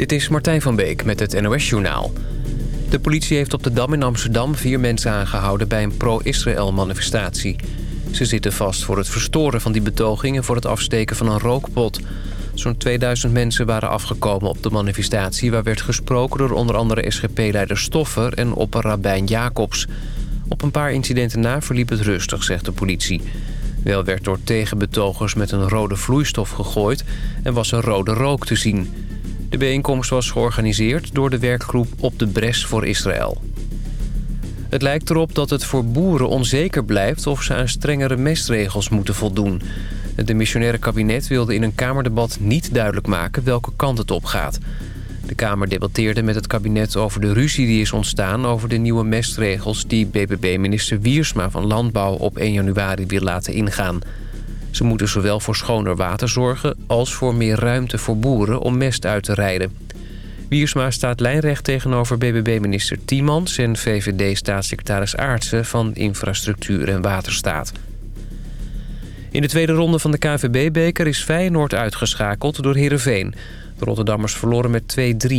Dit is Martijn van Beek met het NOS-journaal. De politie heeft op de Dam in Amsterdam vier mensen aangehouden... bij een pro-Israël-manifestatie. Ze zitten vast voor het verstoren van die betogingen... voor het afsteken van een rookpot. Zo'n 2000 mensen waren afgekomen op de manifestatie... waar werd gesproken door onder andere SGP-leider Stoffer... en opperrabijn Jacobs. Op een paar incidenten na verliep het rustig, zegt de politie... Wel werd door tegenbetogers met een rode vloeistof gegooid... en was er rode rook te zien... De bijeenkomst was georganiseerd door de werkgroep Op de Bres voor Israël. Het lijkt erop dat het voor boeren onzeker blijft of ze aan strengere mestregels moeten voldoen. Het demissionaire kabinet wilde in een Kamerdebat niet duidelijk maken welke kant het op gaat. De Kamer debatteerde met het kabinet over de ruzie die is ontstaan... over de nieuwe mestregels die BBB-minister Wiersma van Landbouw op 1 januari wil laten ingaan... Ze moeten zowel voor schoner water zorgen als voor meer ruimte voor boeren om mest uit te rijden. Wiersma staat lijnrecht tegenover BBB-minister Tiemans... en VVD-staatssecretaris Aartsen van Infrastructuur en Waterstaat. In de tweede ronde van de KVB-beker is Feyenoord uitgeschakeld door Heerenveen. De Rotterdammers verloren met 2-3.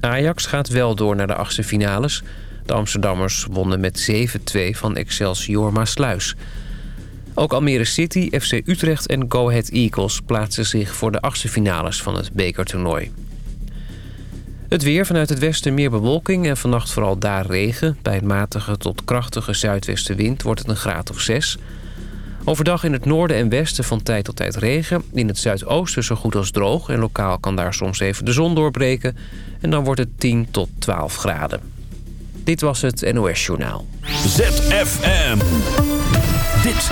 Ajax gaat wel door naar de achtste finales. De Amsterdammers wonnen met 7-2 van Excelsior Maasluis. Ook Almere City, FC Utrecht en Go Ahead Eagles plaatsen zich voor de achtste finales van het bekertoernooi. Het weer vanuit het westen meer bewolking en vannacht vooral daar regen. Bij een matige tot krachtige zuidwestenwind wordt het een graad of 6. Overdag in het noorden en westen van tijd tot tijd regen. In het zuidoosten zo goed als droog en lokaal kan daar soms even de zon doorbreken. En dan wordt het 10 tot 12 graden. Dit was het NOS Journaal. ZFM.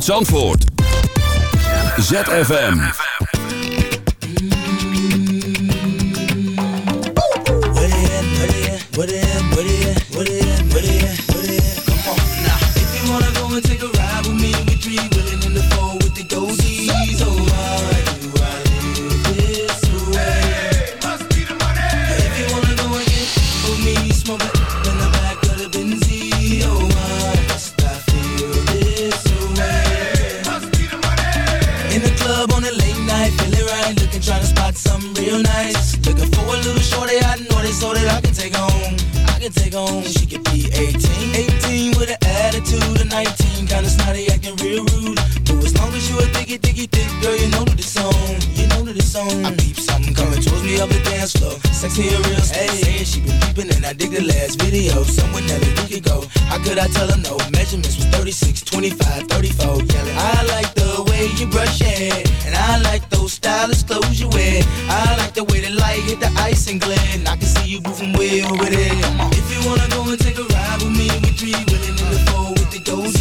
uit Zandvoort. ZFM. saying she been peeping and I dig the last video. Somewhere that we could go. How could I tell her no? Measurements was 36, 25, 34. Yelling. I like the way you brush your hair, and I like those stylish clothes you wear. I like the way the light hit the ice and glare, and I can see you moving way over there. If you wanna go and take a ride with me, we three women in the four with the gold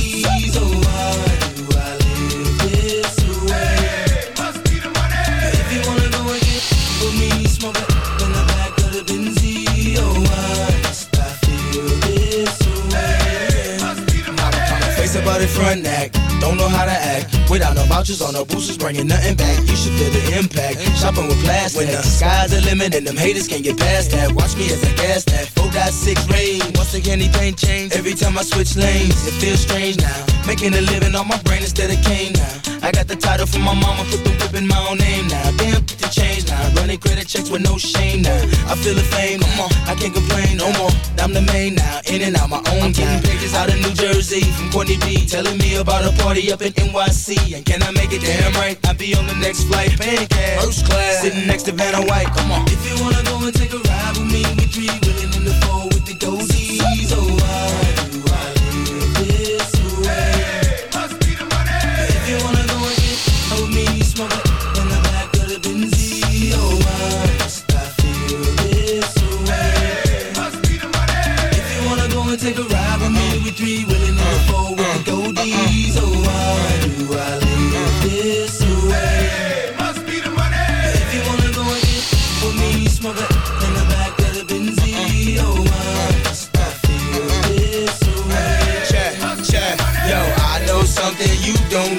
front neck don't know how to act. Without no vouchers on no boosters, bringing nothing back. You should feel the impact. Shopping with plastic. When the sky's the limit and them haters can't get past that. Watch me as I gas that. Four got six rain. Once again, anything change. Every time I switch lanes, it feels strange now. Making a living on my brain instead of cane now. I got the title from my mama, put the whip in my own name now. Damn, the change now. Running credit checks with no shame now. I feel the fame, come on, I can't complain no more. I'm the main now, in and out my own I'm getting pages out of New Jersey from Courtney B. Telling me about a party up in NYC. And can I make it damn right? I'll be on the next flight, paying cash. First class, sitting next to Vanna White, come on. If you wanna go and take a ride with me, we three willing in the four with the dozies. Oh,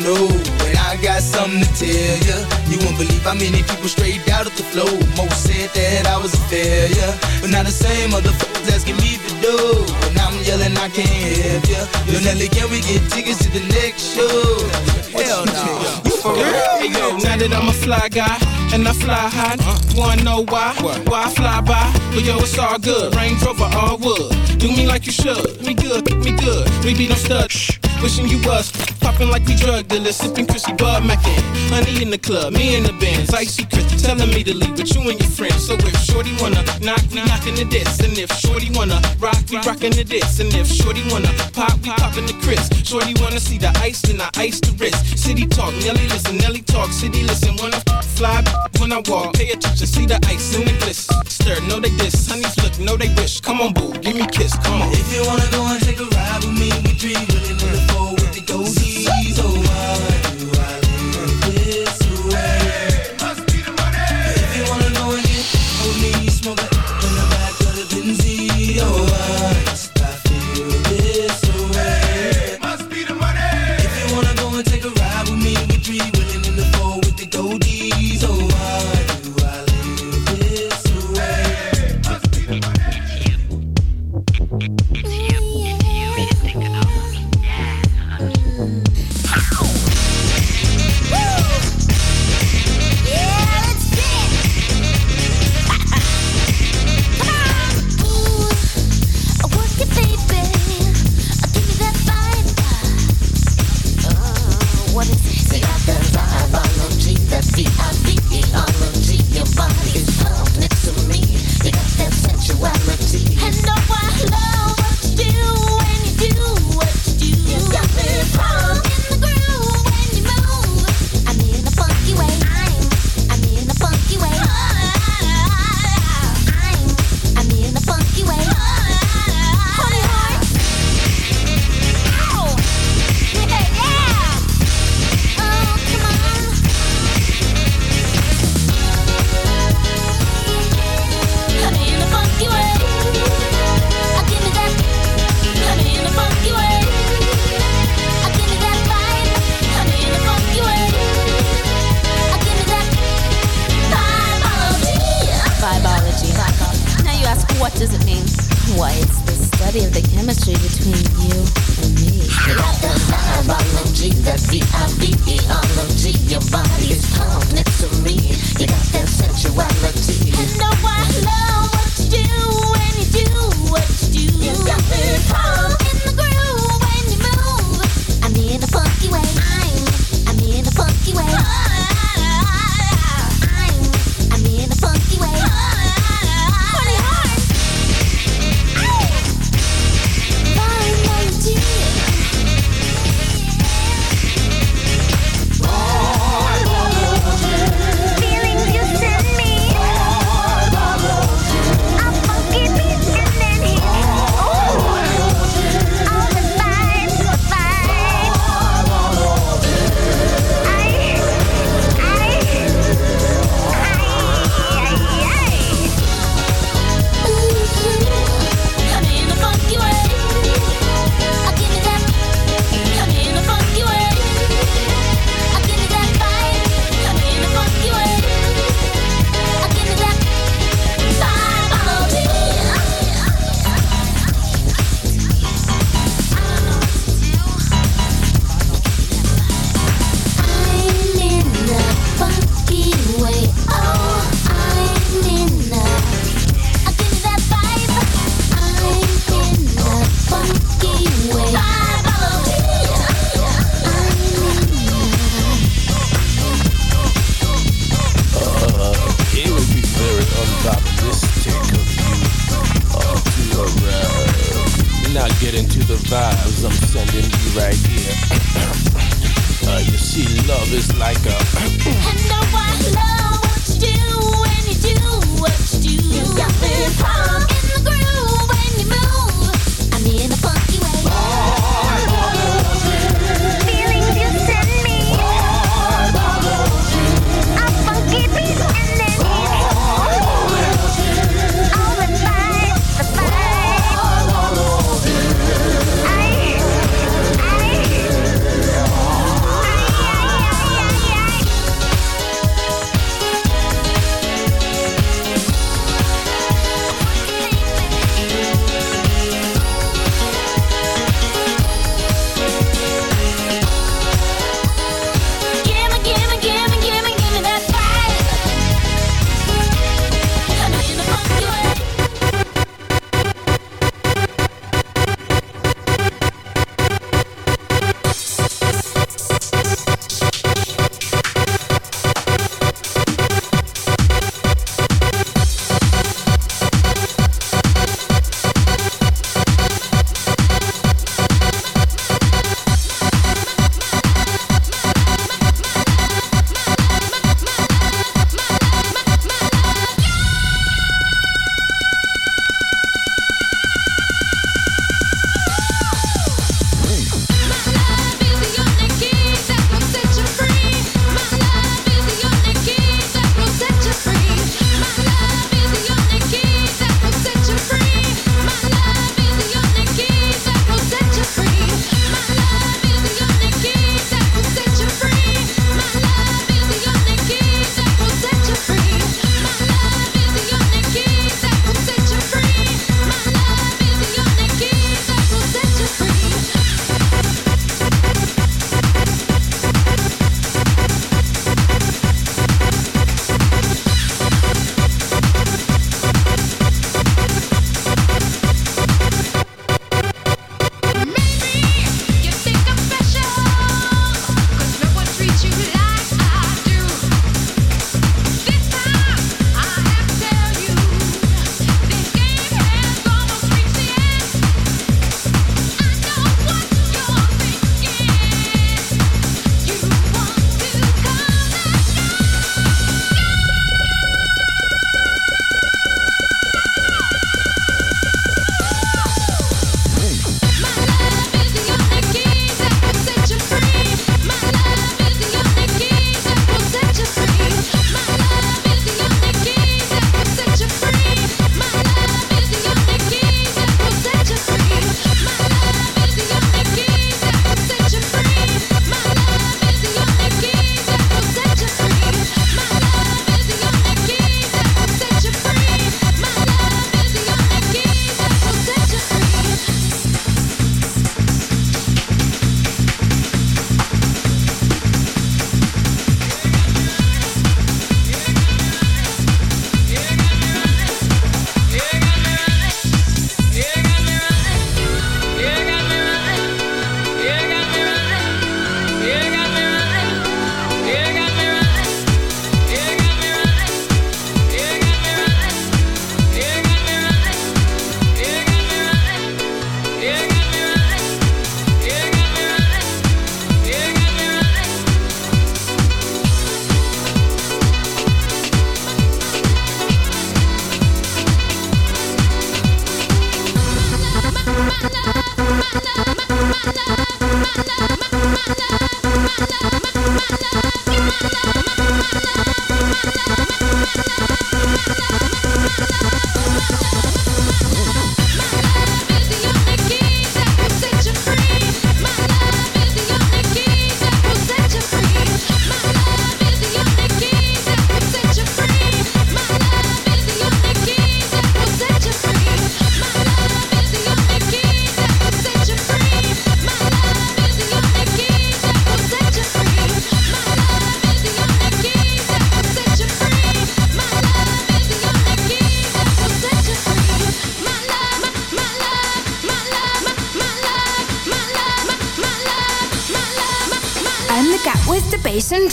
know. But I got something to tell ya. You won't believe how many people straight out of the flow. Most said that I was a failure. But now the same motherfuckers asking me for dough. And now I'm yelling, I can't help ya. Yo, Nelly, can we get tickets to the next show? Hell no. You for? Hey yo, now that I'm a fly guy and I fly high, wanna know why? Why I fly by? But yo, it's all good. Range Rover, all wood. Do me like you should. Me good, me good. We be no stud. Shh. Wishing you was popping like we drug dealers, sipping Chrissy Bud Mackin. Honey in the club, me in the bands, icy Chris telling me to leave with you and your friends. So if Shorty wanna knock, we knockin' the diss, and if Shorty wanna rock, we rockin' the diss, and if Shorty wanna pop, we poppin' the Chris. Shorty wanna see the ice, then I ice the wrist. City talk, Nelly listen, Nelly talk, city listen. Wanna fly when I walk, pay attention, see the ice in the bliss. Stir, know they diss, honeys look, know they wish. Come on, boo, give me kiss, come on. If you wanna go and take a ride with me, we three willing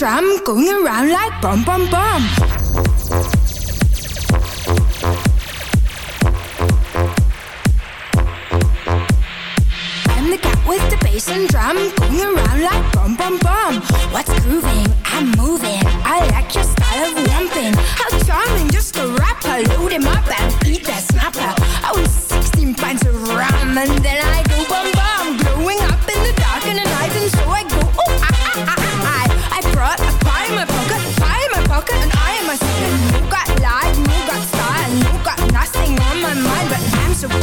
drum going around like bum bum bum. bass drum going around like bum bum bum. What's grooving? I'm moving. I like your style of lumping. How charming, just a rapper. Load him up and beat that snapper. I was 16 pints of rum and then I go bum bum.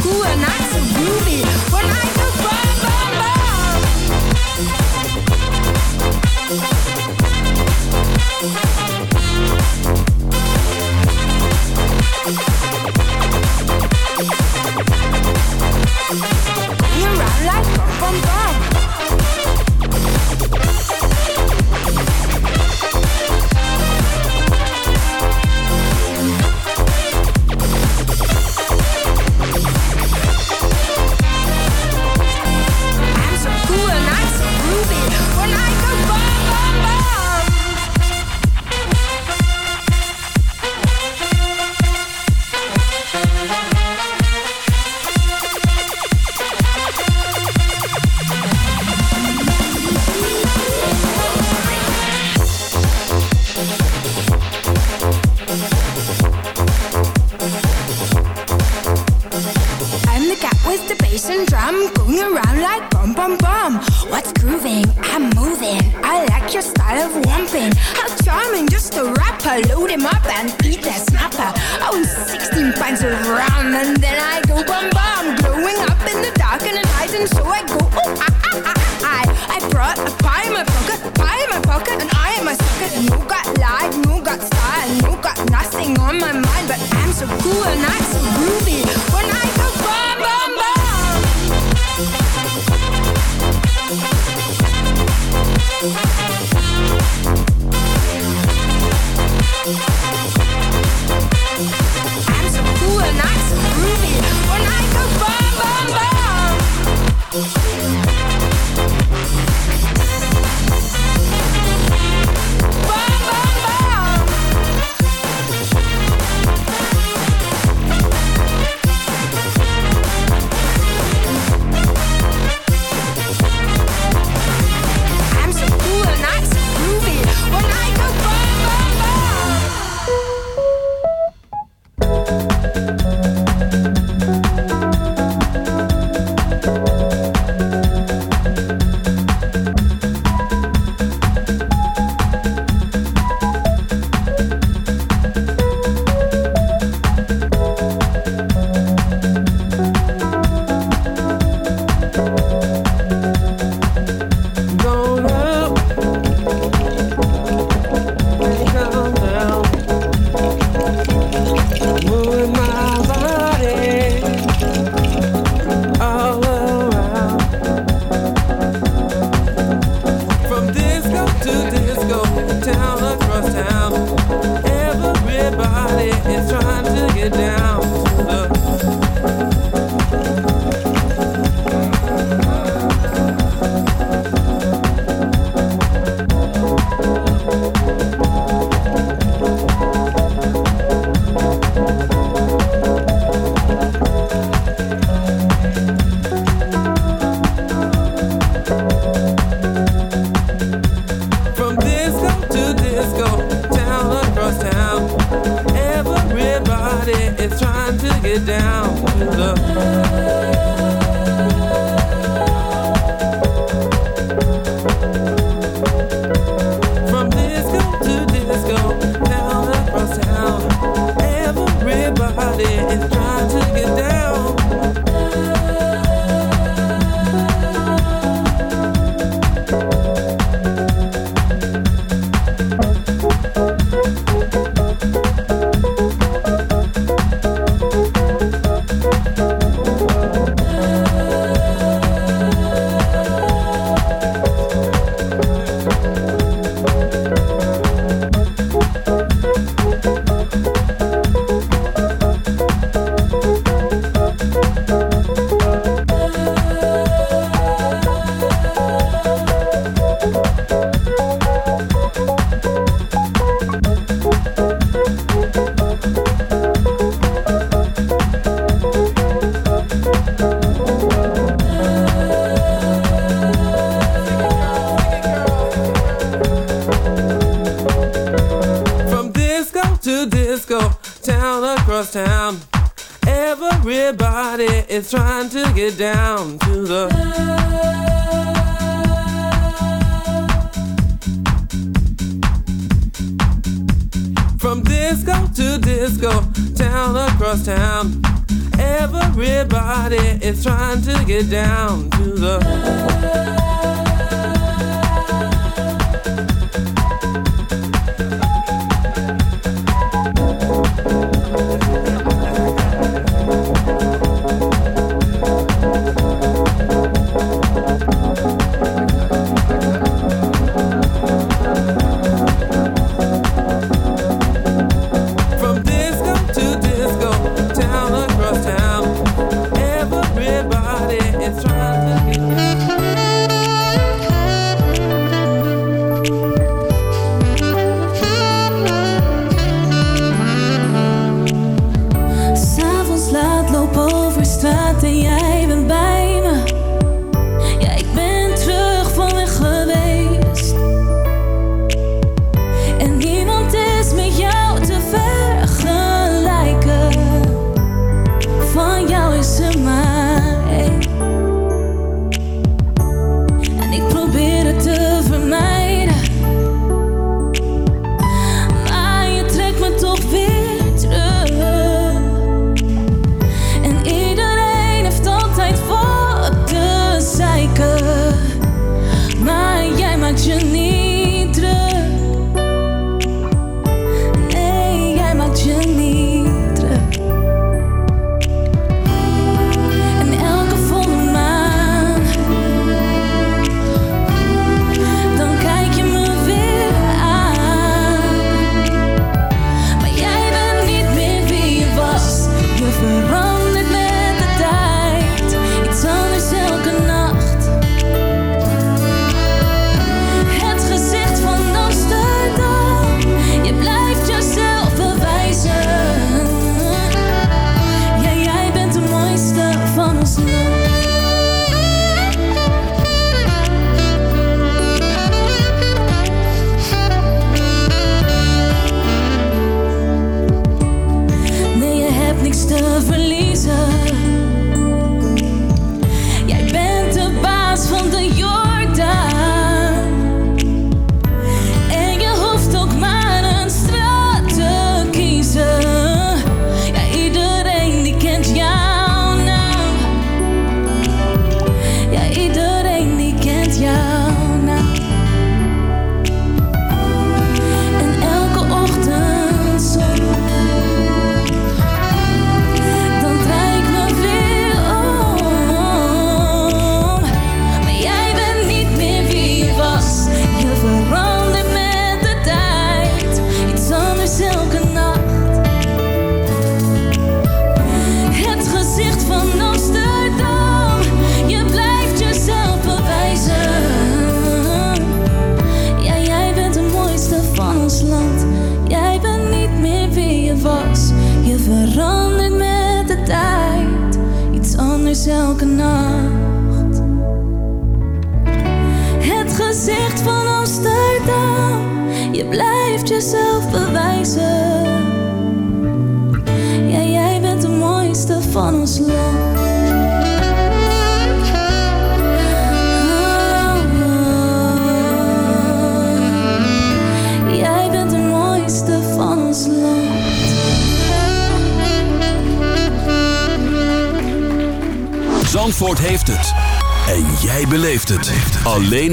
cool and not so groovy. When I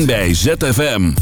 bij ZFM.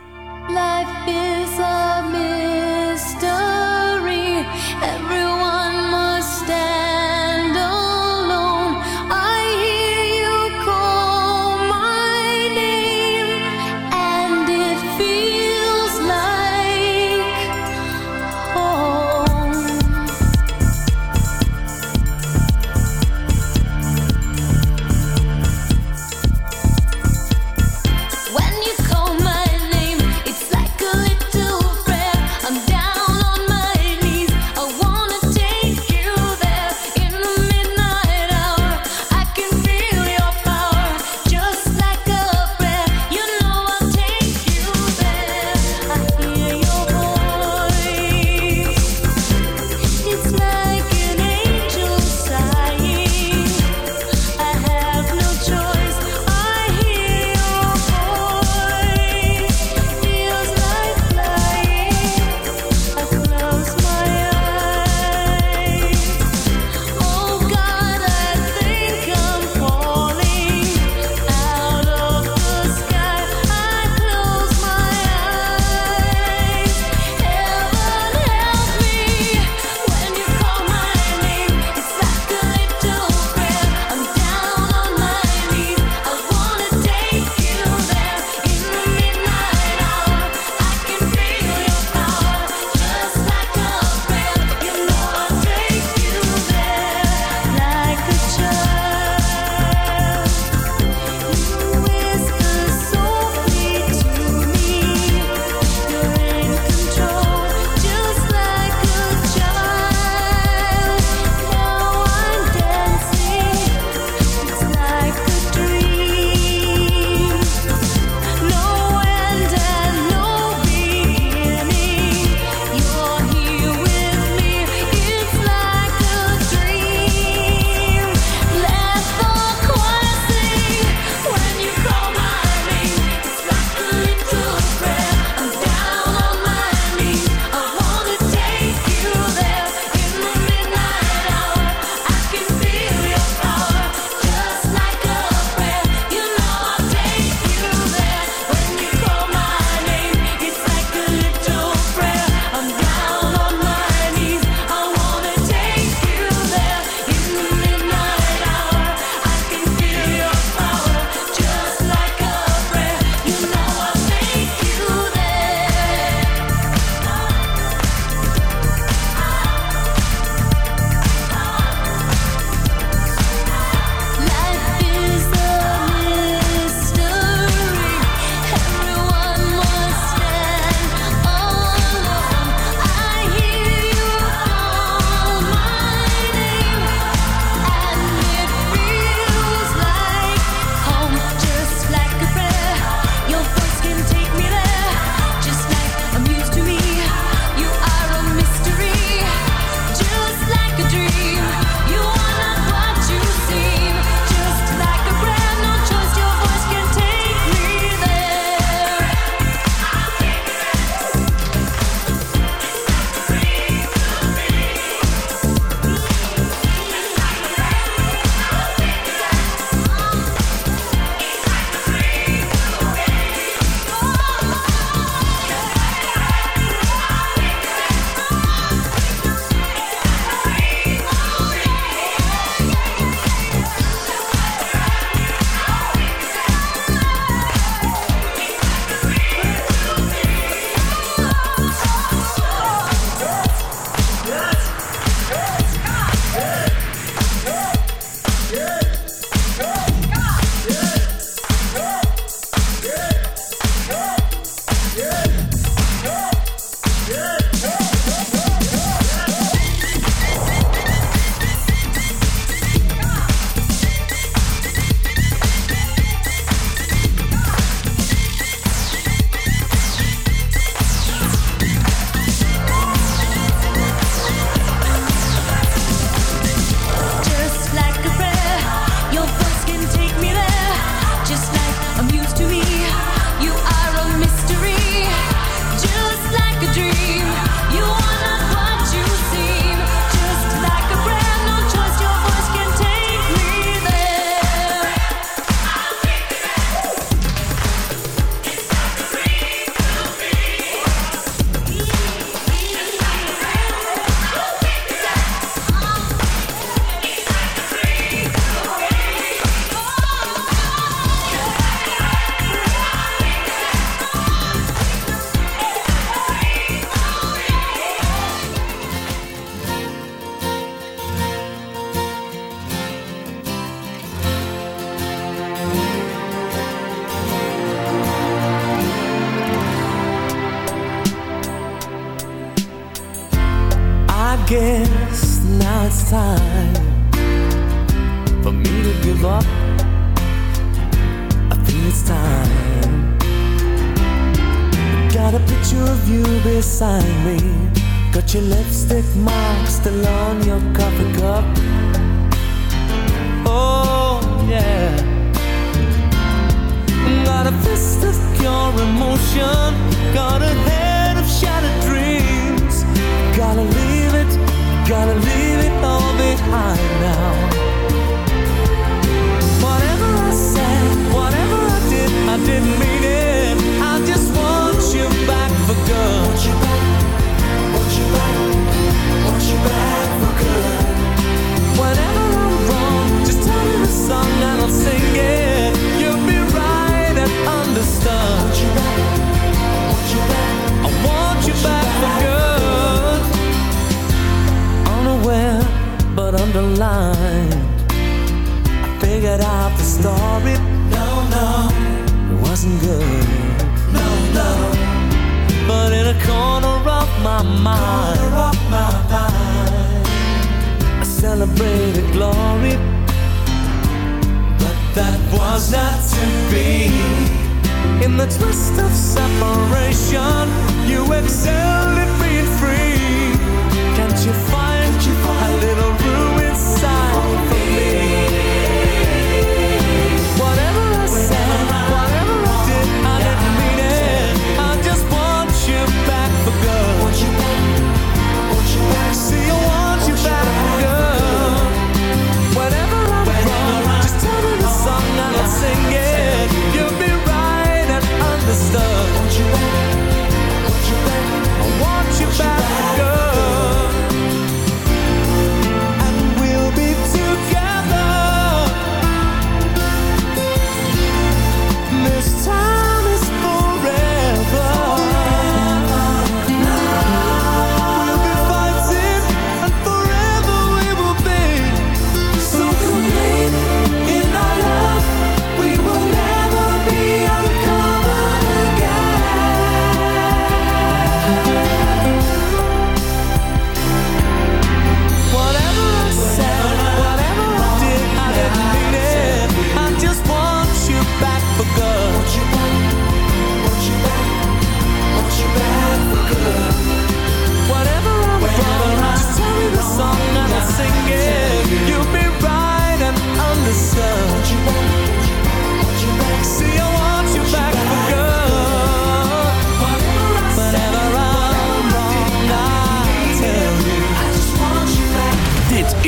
In the twist of separation, you excel.